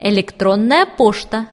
электронная почта.